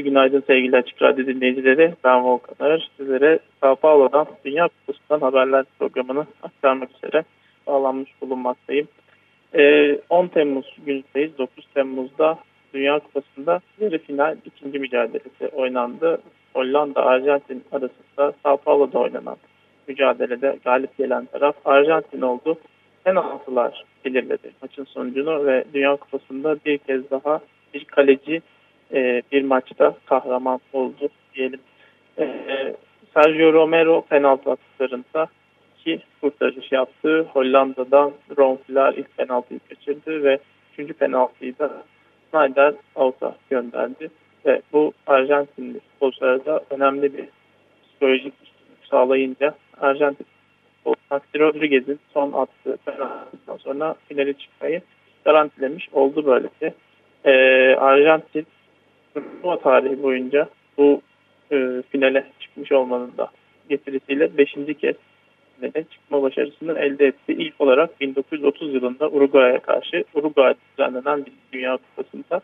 Günaydın sevgili Açık Radyo dinleyicileri. Ben Volkan Ağır. Sizlere Sao Paulo'dan Dünya Kupası'ndan haberler programını aktarmak üzere bağlanmış bulunmaktayım. Ee, 10 Temmuz günündeyiz. 9 Temmuz'da Dünya Kupası'nda yarı final ikinci mücadelesi oynandı. Hollanda Arjantin arasında Sao Paulo'da oynanan mücadelede galip gelen taraf Arjantin oldu. Penaltılar belirledi maçın sonucunu ve Dünya Kupası'nda bir kez daha bir kaleci e, bir maçta kahraman oldu diyelim. E, Sergio Romero penaltı atışlarında iki kurtarış yaptı. Hollanda'dan Ron Flair ilk penaltıyı kaçırdı ve üçüncü penaltıyı da Snyder out'a gönderdi. Ve bu Arjantinli futbolculara önemli bir psikolojik sağlayınca Arjantin Maxi Rodriguez'in son attığı penaltıdan sonra finale çıkmayı garantilemiş oldu böylece. Ee, Arjantin turnuva tarihi boyunca bu e, finale çıkmış olmanın da getirisiyle 5. kez finale çıkma başarısını elde etti. İlk olarak 1930 yılında Uruguay'a karşı Uruguay düzenlenen bir Dünya Kupası'nda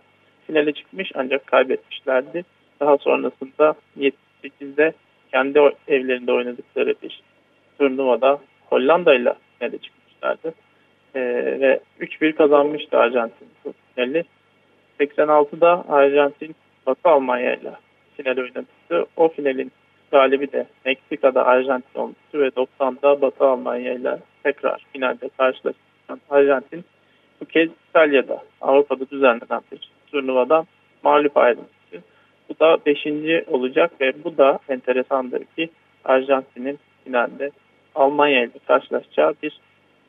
finale çıkmış ancak kaybetmişlerdi. Daha sonrasında 78'de kendi evlerinde oynadıkları bir turnuvada Hollanda ile finale çıkmışlardı. Ee, ve 3-1 kazanmıştı Arjantin finali. 86'da Arjantin Batı Almanya ile final oynamıştı. O finalin galibi de Meksika'da Arjantin olmuştu ve 90'da Batı Almanya ile tekrar finalde karşılaşan Arjantin bu kez İtalya'da Avrupa'da düzenlenen bir turnuvadan mağlup ayrılmıştı. Bu da 5. olacak ve bu da enteresandır ki Arjantin'in finalde Almanya ile karşılaşacağı bir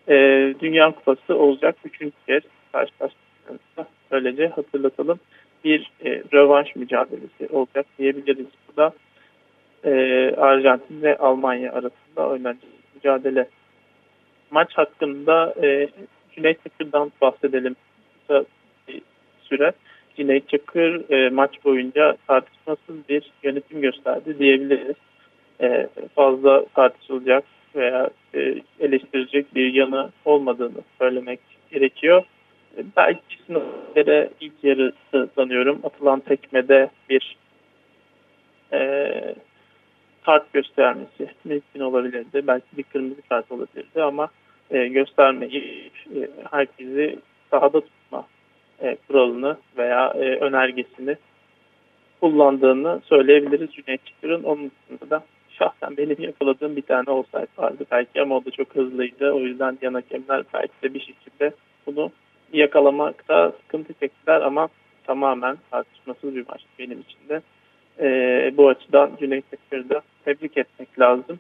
e, Dünya Kupası olacak. Üçüncü kez karşılaştıklarımızda böylece hatırlatalım. Bir e, rövanş mücadelesi olacak diyebiliriz. Bu da e, Arjantin ve Almanya arasında oynanacak mücadele. Maç hakkında e, Cüneyt Çakır'dan bahsedelim kısa bir süre. Cüneyt Çakır e, maç boyunca tartışmasız bir yönetim gösterdi diyebiliriz. E, fazla tartışılacak veya e, eleştirecek bir yanı olmadığını söylemek gerekiyor. Belki sınıflara ilk yarısı sanıyorum atılan tekmede bir e, kart göstermesi mümkün olabilirdi. Belki bir kırmızı kart olabilirdi ama e, göstermeyi e, herkesi sahada tutma e, kuralını veya e, önergesini kullandığını söyleyebiliriz Cüneyt Çakır'ın. Onun dışında da şahsen benim yakaladığım bir tane olsaydı vardı belki ama o da çok hızlıydı. O yüzden yan hakemler belki de bir şekilde bunu yakalamakta sıkıntı çektiler ama tamamen tartışmasız bir maç benim için de. E, bu açıdan Cüneyt Çakır'ı tebrik etmek lazım.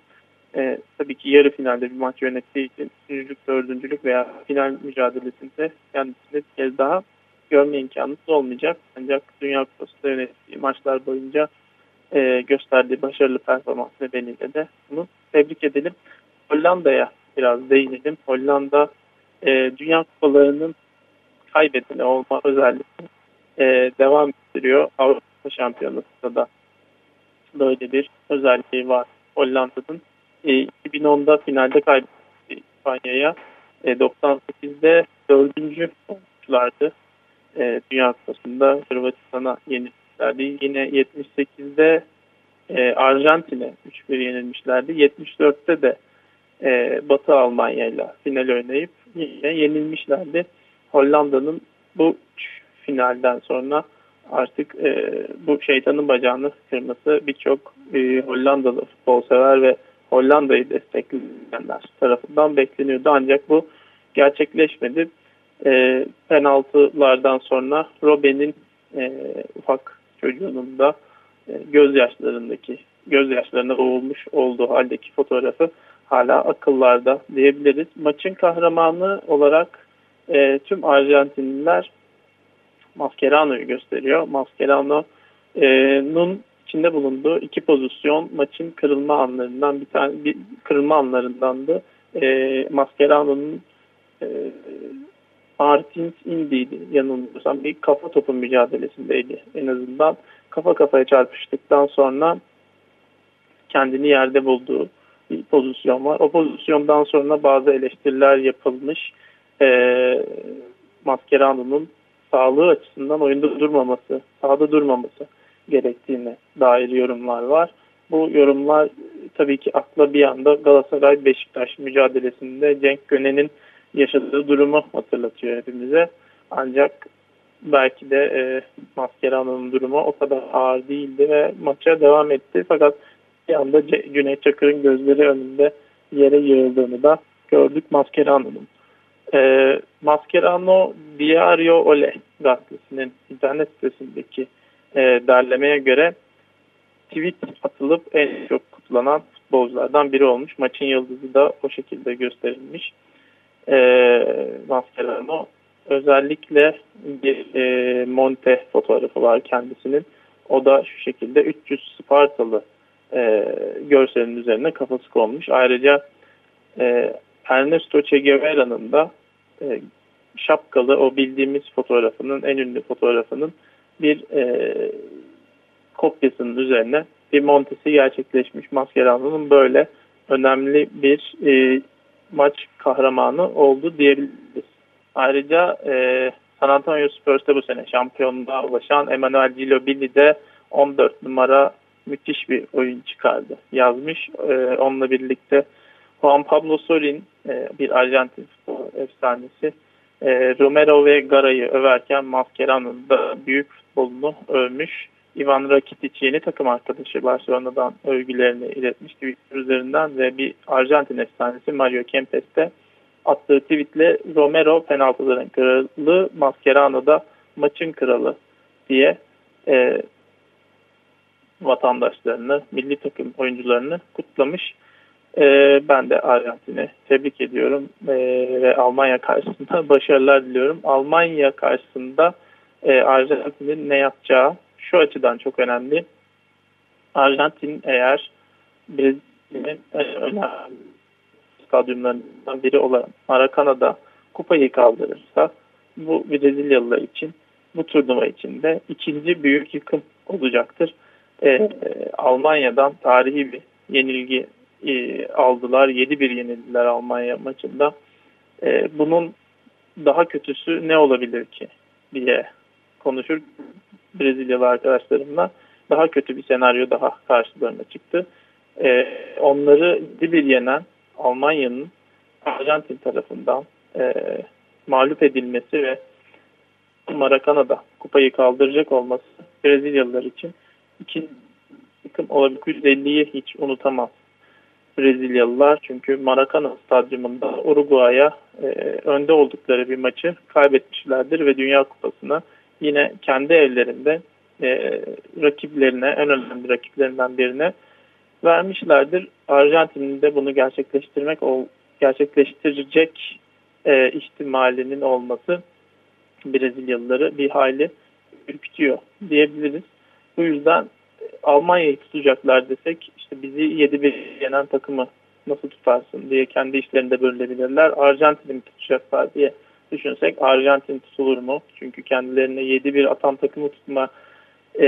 E, tabii ki yarı finalde bir maç yönettiği için üçüncülük, dördüncülük veya final mücadelesinde kendisini bir kez daha görme imkanımız olmayacak. Ancak Dünya Kupası'nda yönettiği maçlar boyunca e, gösterdiği başarılı performans nedeniyle de bunu tebrik edelim. Hollanda'ya biraz değinelim. Hollanda e, Dünya Kupalarının kaybedene olma özelliği e, devam ettiriyor. Avrupa Şampiyonası'nda da böyle bir özelliği var Hollanda'nın. E, 2010'da finalde kaybetti İspanya'ya. E, 98'de dördüncü olmuşlardı. E, Dünya Kupası'nda Hırvatistan'a yenilmişlerdi. Yine 78'de e, Arjantin'e 3-1 yenilmişlerdi. 74'te de e, Batı Almanya ile final oynayıp yine yenilmişlerdi. Hollanda'nın bu finalden sonra artık e, bu şeytanın bacağını kırması birçok e, Hollandalı futbol sever ve Hollanda'yı destekleyenler tarafından bekleniyordu. Ancak bu gerçekleşmedi. E, penaltılardan sonra Robben'in e, ufak çocuğunun da e, gözyaşlarındaki gözyaşlarına boğulmuş olduğu haldeki fotoğrafı hala akıllarda diyebiliriz. Maçın kahramanı olarak e, tüm Arjantinliler Mascherano'yu gösteriyor. Mascherano'nun içinde bulunduğu iki pozisyon maçın kırılma anlarından bir tane bir kırılma anlarındandı. E, Mascherano'nun e, Martins indiydi yanılmıyorsam bir kafa topu mücadelesindeydi en azından. Kafa kafaya çarpıştıktan sonra kendini yerde bulduğu bir pozisyon var. O pozisyondan sonra bazı eleştiriler yapılmış. E, Mascherano'nun sağlığı açısından oyunda durmaması, sahada durmaması gerektiğine dair yorumlar var. Bu yorumlar tabii ki akla bir anda Galatasaray-Beşiktaş mücadelesinde Cenk Gönen'in yaşadığı durumu hatırlatıyor hepimize. Ancak belki de e, Mascherano'nun durumu o kadar ağır değildi ve maça devam etti. Fakat bir anda C Cüneyt Çakır'ın gözleri önünde yere yığıldığını da gördük Mascherano'nun. E, Mascherano Diario Ole gazetesinin internet sitesindeki e, derlemeye göre tweet atılıp en çok kutlanan futbolculardan biri olmuş. Maçın yıldızı da o şekilde gösterilmiş. E, Mascherano özellikle bir e, Monte fotoğrafı var kendisinin. O da şu şekilde 300 Spartalı e, görselin üzerine kafası konmuş. Ayrıca e, Ernesto Che Guevara'nın da e, şapkalı o bildiğimiz fotoğrafının en ünlü fotoğrafının bir e, kopyasının üzerine bir montesi gerçekleşmiş. Mascherano'nun böyle önemli bir e, maç kahramanı oldu diyebiliriz. Ayrıca e, San Antonio Spurs'ta bu sene şampiyonluğa ulaşan Emanuel Ginobili de 14 numara müthiş bir oyun çıkardı. Yazmış. E, onunla birlikte Juan Pablo Sorin e, bir Arjantin efsanesi e, Romero ve Gara'yı överken Mascherano'nun da büyük futbolunu övmüş. Ivan Rakitic yeni takım arkadaşı Barcelona'dan övgülerini iletmiş Twitter üzerinden ve bir Arjantin efsanesi Mario Kempes de attığı tweetle Romero penaltıların kralı, Mascherano da maçın kralı diye e, vatandaşlarını, milli takım oyuncularını kutlamış. E, ben de Arjantin'i tebrik ediyorum e, ve Almanya karşısında başarılar diliyorum. Almanya karşısında e, Arjantin'in ne yapacağı şu açıdan çok önemli. Arjantin eğer Brezilya'nın önemli stadyumlarından biri olan Maracana'da kupayı kaldırırsa bu Brezilyalılar için bu turnuva için de ikinci büyük yıkım olacaktır. Ee, Almanya'dan tarihi bir yenilgi e, aldılar. 7-1 yenildiler Almanya maçında. E, bunun daha kötüsü ne olabilir ki diye konuşur Brezilyalı arkadaşlarımla. Daha kötü bir senaryo daha karşılarına çıktı. E, onları 7-1 yenen Almanya'nın Arjantin tarafından e, mağlup edilmesi ve Maracana'da kupayı kaldıracak olması Brezilyalılar için iki yıkım olabilir. 150'yi hiç unutamaz Brezilyalılar çünkü Maracana stadyumunda Uruguay'a e, önde oldukları bir maçı kaybetmişlerdir ve Dünya Kupası'na yine kendi evlerinde e, rakiplerine, en önemli rakiplerinden birine vermişlerdir. Arjantin'in de bunu gerçekleştirmek gerçekleştirecek e, ihtimalinin olması Brezilyalıları bir hayli ürkütüyor diyebiliriz. Bu yüzden Almanya'yı tutacaklar desek işte bizi 7-1 yenen takımı nasıl tutarsın diye kendi işlerinde bölünebilirler. Arjantin'i mi tutacaklar diye düşünsek Arjantin tutulur mu? Çünkü kendilerine 7-1 atan takımı tutma e,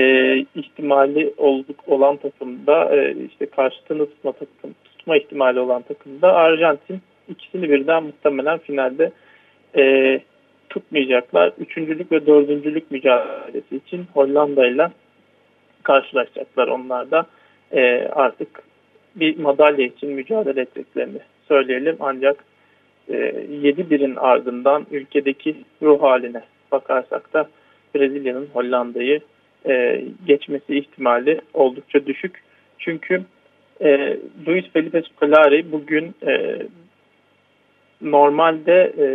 ihtimali olduk olan takımda e, işte karşıtını tutma takım tutma ihtimali olan takımda Arjantin ikisini birden muhtemelen finalde e, tutmayacaklar. Üçüncülük ve dördüncülük mücadelesi için Hollanda ile karşılaşacaklar onlar da e, artık bir madalya için mücadele edeceklerini söyleyelim. Ancak e, 7-1'in ardından ülkedeki ruh haline bakarsak da Brezilya'nın Hollanda'yı e, geçmesi ihtimali oldukça düşük. Çünkü e, Luis Felipe Scolari bugün e, normalde e,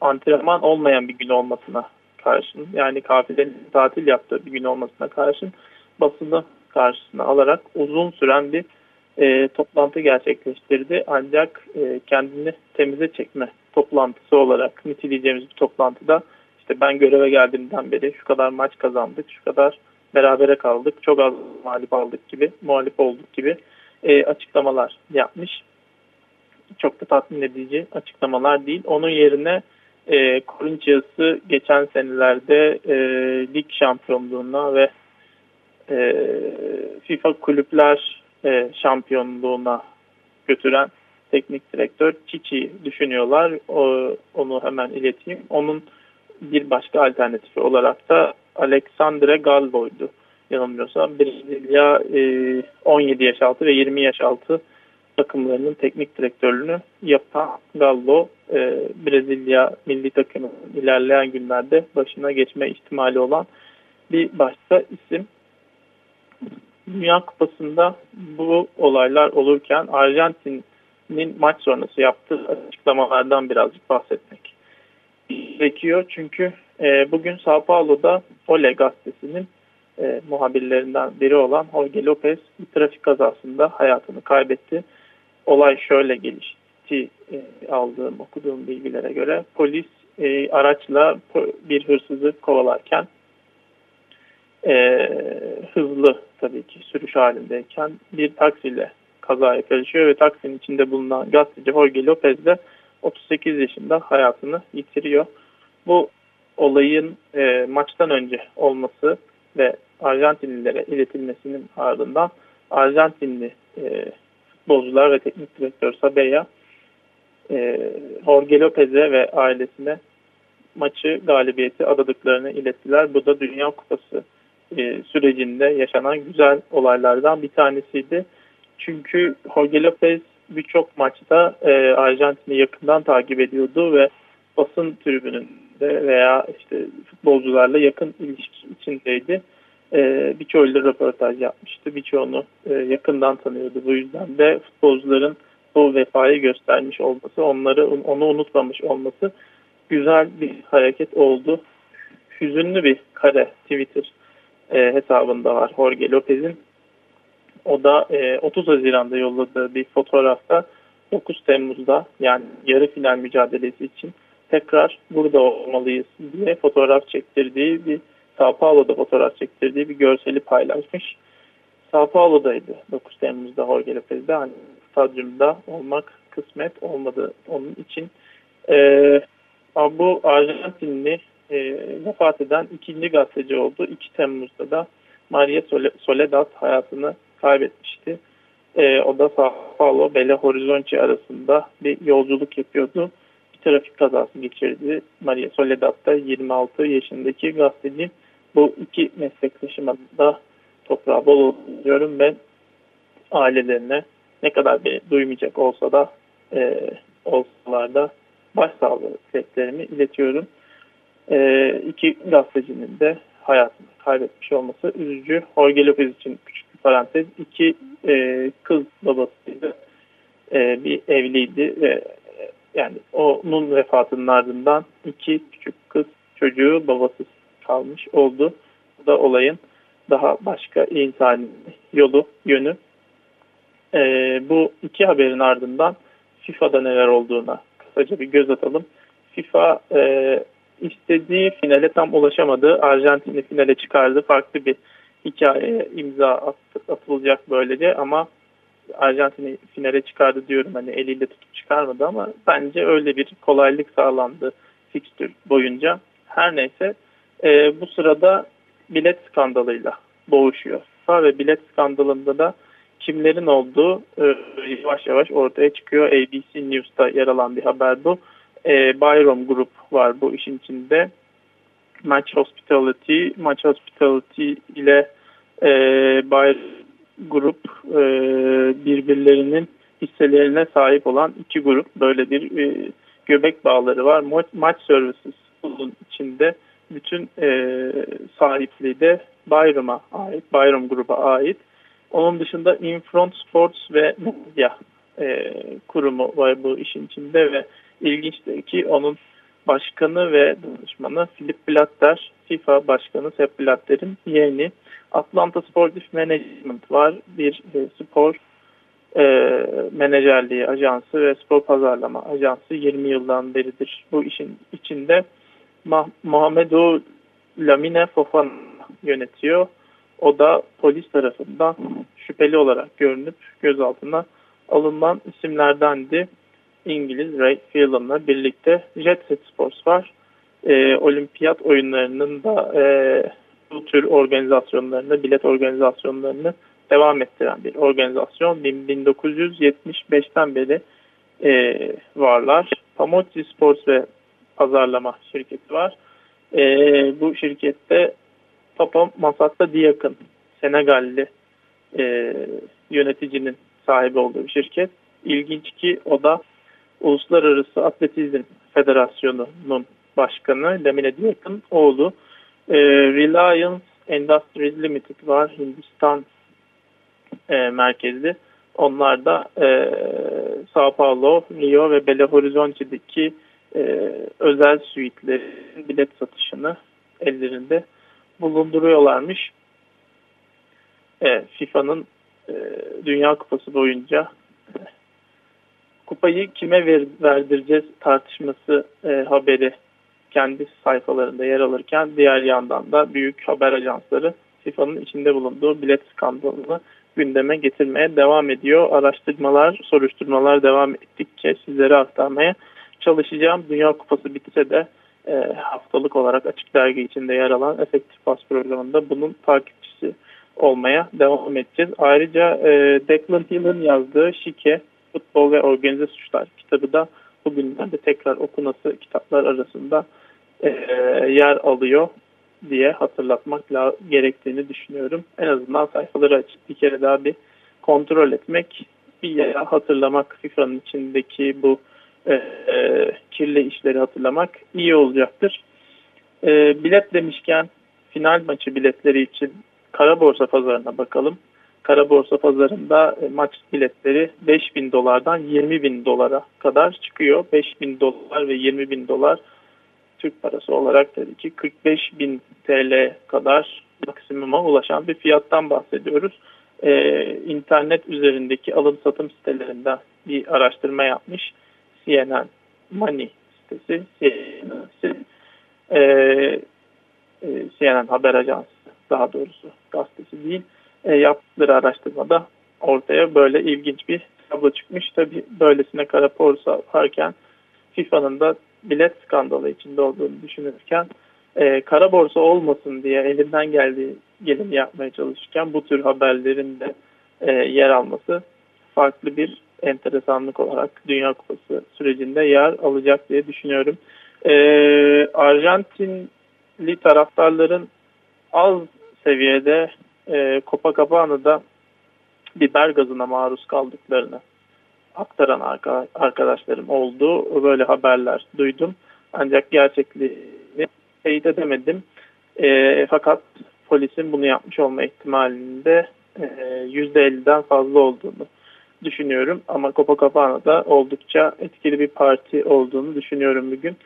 antrenman olmayan bir gün olmasına karşın yani kafilenin tatil yaptığı bir gün olmasına karşın basını karşısına alarak uzun süren bir e, toplantı gerçekleştirdi. Ancak e, kendini temize çekme toplantısı olarak niteleyeceğimiz bir toplantıda işte ben göreve geldiğimden beri şu kadar maç kazandık, şu kadar berabere kaldık, çok az mağlup aldık gibi, muhalif olduk gibi e, açıklamalar yapmış. Çok da tatmin edici açıklamalar değil. Onun yerine e, Corinthians'ı geçen senelerde e, lig şampiyonluğuna ve e, FIFA kulüpler e, şampiyonluğuna götüren teknik direktör Çiçi düşünüyorlar. O, onu hemen ileteyim. Onun bir başka alternatifi olarak da Alexandre Galbo'ydu. Yanılmıyorsam Brezilya e, 17 yaş altı ve 20 yaş altı takımlarının teknik direktörlüğünü yapan Gallo e, Brezilya milli takımının ilerleyen günlerde başına geçme ihtimali olan bir başka isim. Dünya Kupası'nda bu olaylar olurken Arjantin'in maç sonrası yaptığı açıklamalardan birazcık bahsetmek gerekiyor. Çünkü e, bugün Sao Paulo'da Ole gazetesinin e, muhabirlerinden biri olan Jorge Lopez bir trafik kazasında hayatını kaybetti. Olay şöyle gelişti e, aldığım okuduğum bilgilere göre polis e, araçla bir hırsızı kovalarken e, hızlı tabii ki sürüş halindeyken bir taksiyle kazaya karışıyor ve taksinin içinde bulunan gazeteci Jorge Lopez de 38 yaşında hayatını yitiriyor. Bu olayın e, maçtan önce olması ve Arjantinlilere iletilmesinin ardından Arjantinli e, futbolcular ve teknik direktör Sabeya e, Jorge Lopez'e ve ailesine maçı galibiyeti adadıklarını ilettiler. Bu da Dünya Kupası e, sürecinde yaşanan güzel olaylardan bir tanesiydi. Çünkü Jorge Lopez birçok maçta e, Arjantin'i yakından takip ediyordu ve basın tribününde veya işte futbolcularla yakın ilişki içindeydi. E, birçoğuyla röportaj yapmıştı. Birçoğunu e, yakından tanıyordu. Bu yüzden de futbolcuların bu vefayı göstermiş olması, onları onu unutmamış olması güzel bir hareket oldu. Hüzünlü bir kare Twitter e, hesabında var Jorge Lopez'in. O da e, 30 Haziran'da yolladığı bir fotoğrafta 9 Temmuz'da yani yarı final mücadelesi için tekrar burada olmalıyız diye fotoğraf çektirdiği bir Sao Paulo'da fotoğraf çektirdiği bir görseli paylaşmış. Sao Paulo'daydı 9 Temmuz'da Jorge Lopez'de hani stadyumda olmak kısmet olmadı onun için. Ee, bu Arjantinli e, vefat eden ikinci gazeteci oldu. 2 Temmuz'da da Maria Soledad hayatını kaybetmişti. E, o da Sao Paulo Belo Horizonte arasında bir yolculuk yapıyordu. Bir trafik kazası geçirdi. Maria Soledad da 26 yaşındaki gazeteci. Bu iki meslektaşıma da toprağı bol diyorum ben ailelerine ne kadar bir duymayacak olsa da e, olsalar da başsağlığı dileklerimi iletiyorum. E, iki gazetecinin de hayatını kaybetmiş olması üzücü. Jorge Lopez için küçük bir parantez. İki e, kız babasıydı. E, bir evliydi ve e, yani onun vefatının ardından iki küçük kız çocuğu babasız kalmış oldu. Bu da olayın daha başka insan yolu, yönü. E, bu iki haberin ardından FIFA'da neler olduğuna kısaca bir göz atalım. FIFA e, istediği finale tam ulaşamadı. Arjantin'i finale çıkardı. Farklı bir hikayeye imza at, atılacak böylece ama Arjantin'i finale çıkardı diyorum. Hani eliyle tutup çıkarmadı ama bence öyle bir kolaylık sağlandı fikstür boyunca. Her neyse e, bu sırada bilet skandalıyla boğuşuyor. Ve bilet skandalında da kimlerin olduğu e, yavaş yavaş ortaya çıkıyor. ABC News'ta yer alan bir haber bu. E, Byron Group var bu işin içinde. Match Hospitality, Match Hospitality ile e, Byron Group e, birbirlerinin hisselerine sahip olan iki grup. Böyle bir e, göbek bağları var. Match Services bunun içinde bütün e, sahipliği de Bayram'a ait, Bayram gruba ait. Onun dışında Infront Sports ve Media e, kurumu var bu işin içinde ve ilginçtir ki onun başkanı ve danışmanı Philip Blatter, FIFA başkanı Sepp Blatter'in yeğeni. Atlanta Sportif Management var. Bir e, spor e, menajerliği ajansı ve spor pazarlama ajansı 20 yıldan beridir bu işin içinde Muhammedu Lamine Fofana yönetiyor. O da polis tarafından şüpheli olarak görünüp gözaltına alınan isimlerdendi. İngiliz Ray Phelan'la birlikte Jet Set Sports var. E, olimpiyat oyunlarının da e, bu tür organizasyonlarını, bilet organizasyonlarını devam ettiren bir organizasyon. 1975'ten beri e, varlar. Pamodzi Sports ve Pazarlama şirketi var. E, bu şirkette Papa Masatta Diakın, Senegalli e, yöneticinin sahibi olduğu bir şirket. İlginç ki o da Uluslararası Atletizm Federasyonu'nun başkanı Lamine Diak'ın oğlu. E, Reliance Industries Limited var Hindistan e, merkezli. Onlar da e, Sao Paulo, Rio ve Belo Horizonte'deki e, özel suitlerin bilet satışını ellerinde bulunduruyorlarmış. E, FIFA'nın e, Dünya Kupası boyunca kupayı kime ver, verdireceğiz tartışması e, haberi kendi sayfalarında yer alırken diğer yandan da büyük haber ajansları FIFA'nın içinde bulunduğu bilet skandalını gündeme getirmeye devam ediyor. Araştırmalar, soruşturmalar devam ettikçe sizlere aktarmaya çalışacağım. Dünya Kupası bitse de e, haftalık olarak açık dergi içinde yer alan Efektif Pas programında bunun takipçisi olmaya devam edeceğiz. Ayrıca e, Declan Hill'in yazdığı Şike, Futbol ve Organize Suçlar kitabı da bugünlerde tekrar okunası kitaplar arasında e, yer alıyor diye hatırlatmak gerektiğini düşünüyorum. En azından sayfaları açıp bir kere daha bir kontrol etmek, bir yere hatırlamak FIFA'nın içindeki bu e, e, kirli işleri hatırlamak iyi olacaktır. E, bilet demişken final maçı biletleri için kara borsa pazarına bakalım. Kara borsa pazarında e, maç biletleri 5 bin dolardan 20 bin dolara kadar çıkıyor. 5 bin dolar ve 20 bin dolar Türk parası olarak tabii ki 45 bin TL kadar maksimuma ulaşan bir fiyattan bahsediyoruz. Ee, internet üzerindeki alım satım sitelerinden bir araştırma yapmış. CNN Money sitesi, CNN, e, e, CNN haber ajansı daha doğrusu gazetesi değil e, yaptıkları araştırmada ortaya böyle ilginç bir tablo çıkmış. Tabi böylesine kara borsa varken FIFA'nın da bilet skandalı içinde olduğunu düşünürken e, kara borsa olmasın diye elinden geldiği geleni yapmaya çalışırken bu tür haberlerin de e, yer alması farklı bir enteresanlık olarak Dünya Kupası sürecinde yer alacak diye düşünüyorum. E, Arjantinli taraftarların az seviyede e, Copacabana'da biber gazına maruz kaldıklarını aktaran arkadaşlarım oldu. Böyle haberler duydum. Ancak gerçekliğini teyit edemedim. E, fakat polisin bunu yapmış olma ihtimalinde e, %50'den fazla olduğunu düşünüyorum. Ama Copacabana'da oldukça etkili bir parti olduğunu düşünüyorum bugün.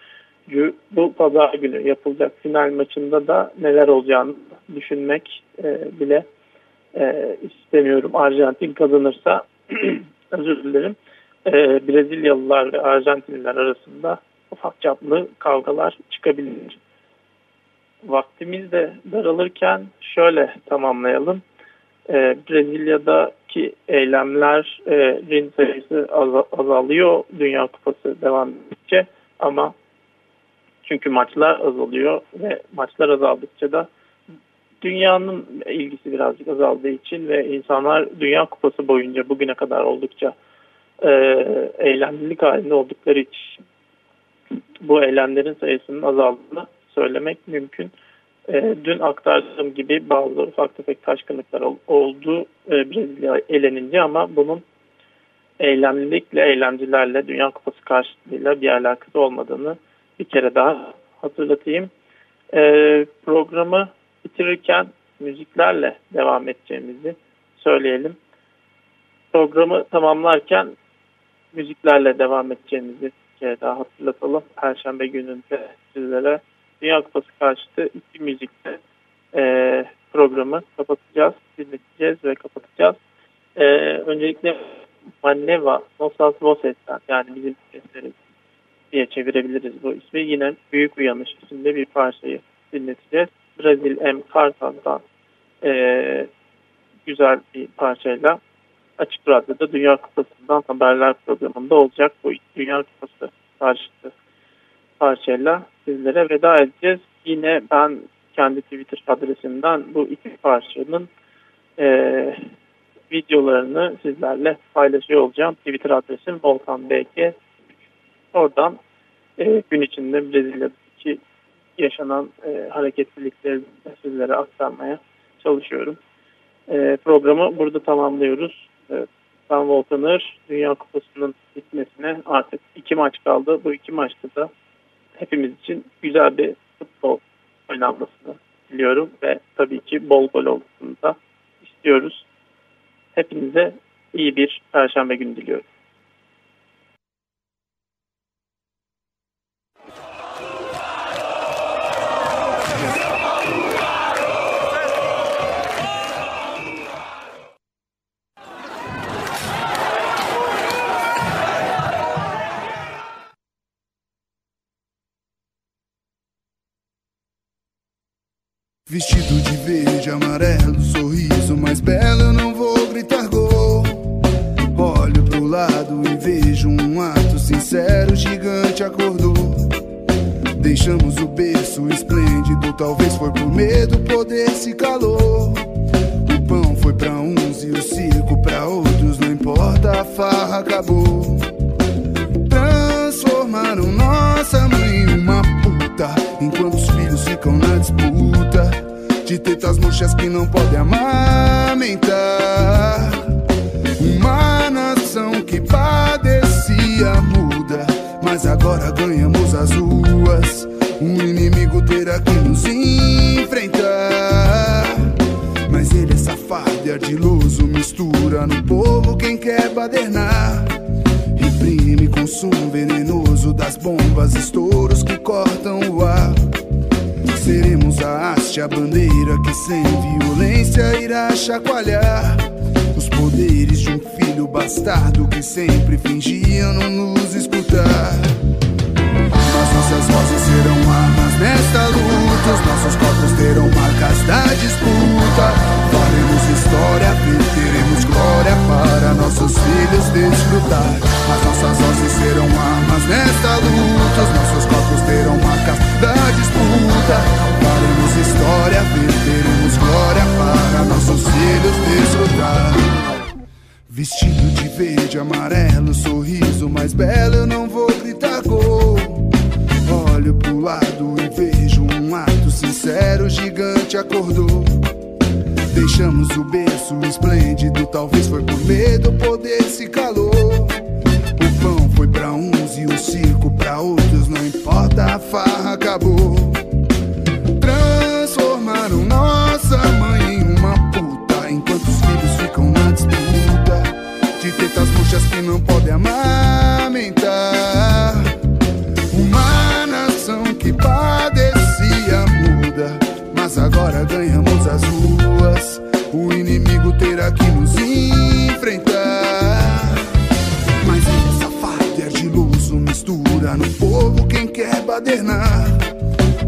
Bu pazar günü yapılacak final maçında da neler olacağını düşünmek e, bile e, istemiyorum. Arjantin kazanırsa özür dilerim. E, Brezilyalılar ve Arjantinliler arasında ufak çaplı kavgalar çıkabilir. Vaktimiz de daralırken şöyle tamamlayalım. E, Brezilya'daki eylemlerin sayısı azalıyor. Dünya Kupası devam edecek ama çünkü maçlar azalıyor ve maçlar azaldıkça da dünyanın ilgisi birazcık azaldığı için ve insanlar Dünya Kupası boyunca bugüne kadar oldukça e, eylemlilik halinde oldukları için bu eylemlerin sayısının azaldığını söylemek mümkün. E, dün aktardığım gibi bazı ufak tefek taşkınlıklar oldu e, Brezilya elenince ama bunun eylemlilikle, eylemcilerle, Dünya Kupası karşıtlığıyla bir alakası olmadığını bir kere daha hatırlatayım. E, programı bitirirken müziklerle devam edeceğimizi söyleyelim. Programı tamamlarken müziklerle devam edeceğimizi bir kere daha hatırlatalım. Perşembe gününde sizlere Dünya Kupası karşıtı iki müzikle e, programı kapatacağız, dinleteceğiz ve kapatacağız. E, öncelikle Maneva Nosas Voses'ten yani bizim seslerimiz diye çevirebiliriz bu ismi. Yine Büyük Uyanış isimli bir parçayı dinleteceğiz. Brazil M. Cartan'dan e, güzel bir parçayla Açık Radyo'da Dünya Kupası'ndan haberler programında olacak bu Dünya Kupası karşıtı parçayla sizlere veda edeceğiz. Yine ben kendi Twitter adresimden bu iki parçanın e, videolarını sizlerle paylaşıyor olacağım. Twitter adresim Volkan BK. Oradan e, gün içinde Brezilya'daki yaşanan e, hareketlilikleri sizlere aktarmaya çalışıyorum. E, programı burada tamamlıyoruz. E, ben Volkanır. Dünya Kupası'nın bitmesine artık iki maç kaldı. Bu iki maçta da hepimiz için güzel bir futbol oynanmasını diliyorum ve tabii ki bol gol olmasını da istiyoruz. Hepinize iyi bir perşembe günü diliyorum. No povo quem quer badernar. Reprime consumo venenoso das bombas, estouros que cortam o ar. Seremos a haste, a bandeira que sem violência irá chacoalhar os poderes de um filho bastardo que sempre fingia não nos escutar. Mas nossas vozes serão armas nesta luta, os nossos corpos terão marcas da disputa. Faremos história, teremos glória para nossos filhos desfrutar. As nossas vozes serão armas nesta luta, os nossos corpos terão marcas da disputa. Faremos história, teremos glória para nossos filhos desfrutar. Vestido de verde, amarelo, sorriso mais belo, eu não vou gritar gol. Olho pro lado e vejo um ato sincero, gigante acordou. Deixamos o berço esplêndido, talvez foi por medo, poder se calou. O pão foi pra uns e o circo pra outros, não importa, a farra acabou. Quem quer badernar.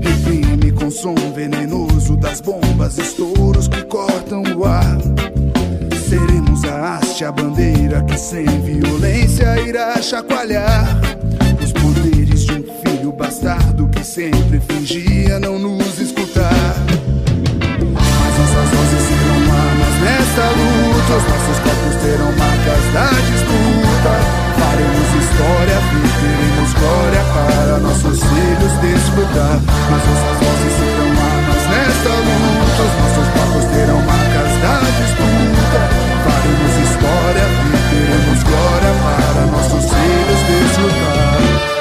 Reprime com som venenoso das bombas, estouros que cortam o ar. Seremos a haste, a bandeira que sem violência irá chacoalhar os poderes de um filho bastardo que sempre fingia não nos escutar. Nesta luta, os nossos corpos terão marcas da disputa. Faremos história, teremos glória para nossos filhos desfrutar. Mas nossas vozes serão armas nesta luta, os nossos corpos terão marcas da disputa. Faremos história, teremos glória para nossos filhos desfrutar.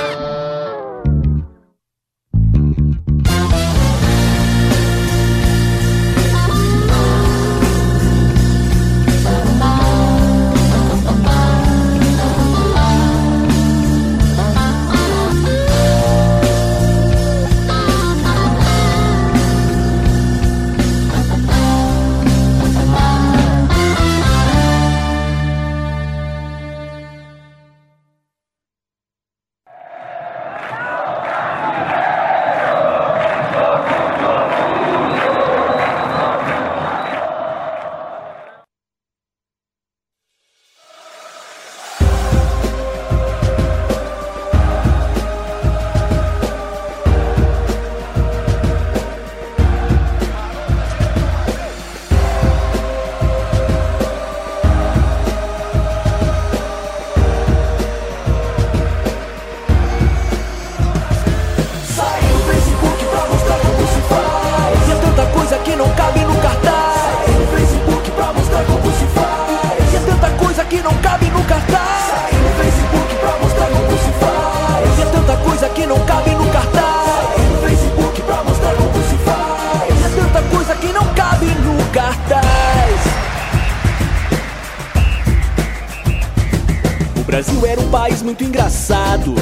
País muito engraçado.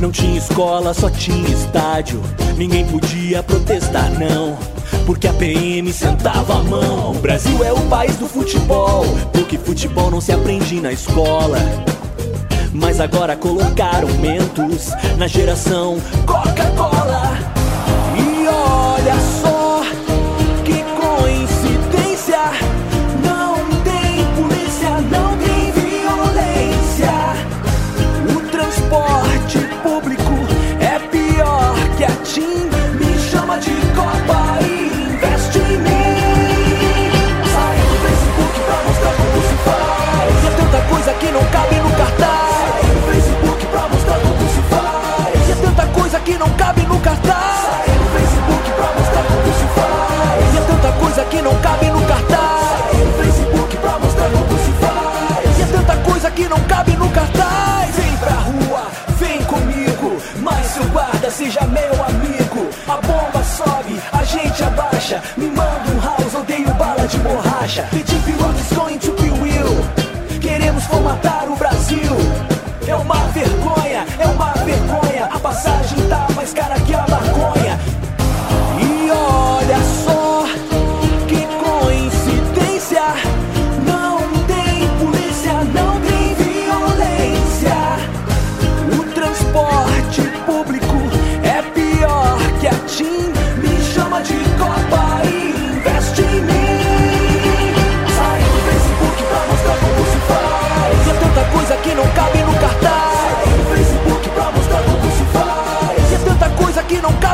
Não tinha escola, só tinha estádio. Ninguém podia protestar, não. Porque a PM sentava a mão. O Brasil é o país do futebol. Porque futebol não se aprende na escola. Mas agora colocaram mentos na geração Coca-Cola. E olha só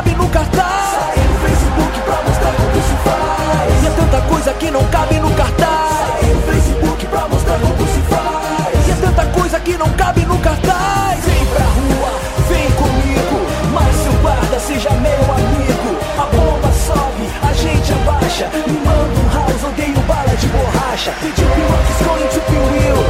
cabe no cartaz. Sai do Facebook pra mostrar como se faz. É tanta coisa que não cabe no cartaz. Sai do Facebook pra mostrar como se faz. É tanta coisa que não cabe no cartaz. Vem pra rua, vem comigo. Mas seu guarda seja meu amigo. A bomba sobe, a gente abaixa. Me manda um house, odeio bala de borracha. Deep rock is going to be.